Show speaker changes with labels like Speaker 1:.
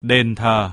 Speaker 1: đền thờ.